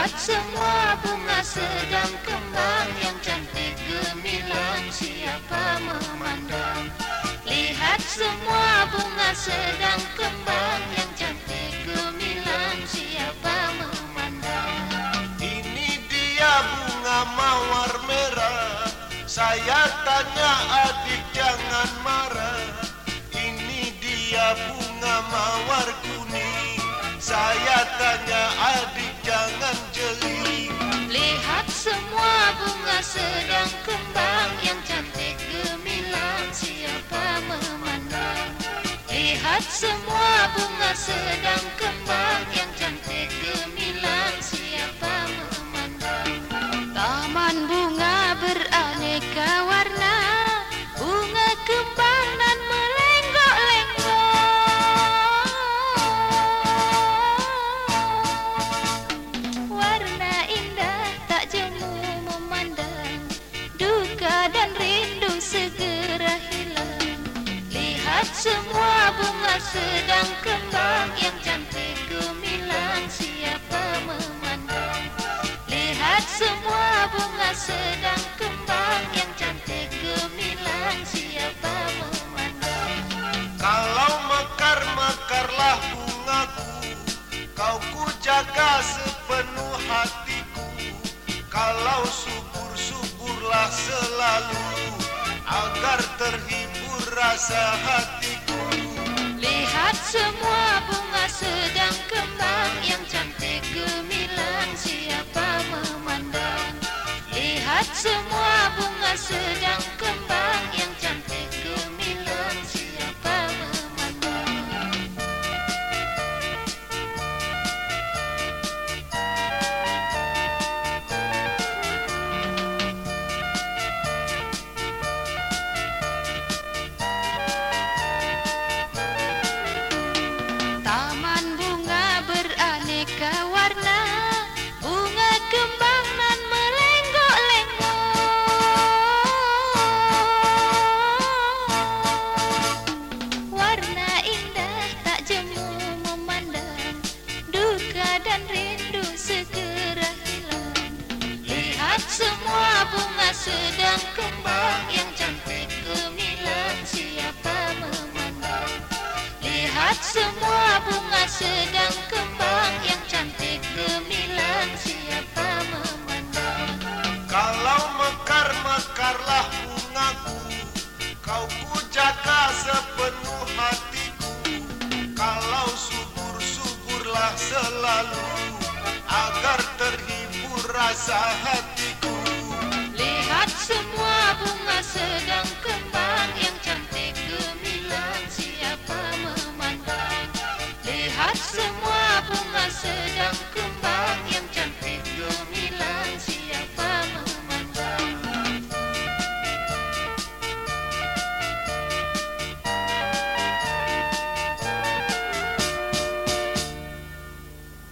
Lihat semua bunga sedang kembang. Yang cantik gemilang siapa memandang? Lihat semua bunga sedang kembang. Yang cantik gemilang siapa memandang? Ini dia bunga mawar merah. Saya tanya adik jangan marah. Ini dia bunga mawar Lihat semua bunga sedang kembang Yang cantik gemilang siapa memandang? Taman bunga beraneka warna Bunga kembang dan melenggok-lenggok. Warna indah tak jemu memandang Duka dan rindu segera hilang. Lihat semua bunga sedang kembang Yang cantik gemilang siapa memandang? Lihat semua bunga sedang kembang Yang cantik gemilang siapa memandang? Kalau mekar-mekarlah bungaku Kau ku jaga sepenuh hatiku. Kalau subur-suburlah selalu Agar terhibur rasa hatiku Lihat semua semua bunga sedang kembang. Yang cantik gemilang siapa memandang? Lihat semua bunga sedang kembang. Yang cantik gemilang siapa memandang? Kalau mekar-mekarlah bungaku Kau ku jaga sepenuh hatiku. Kalau subur-suburlah selalu Agar terhibur rasa hatiku sedang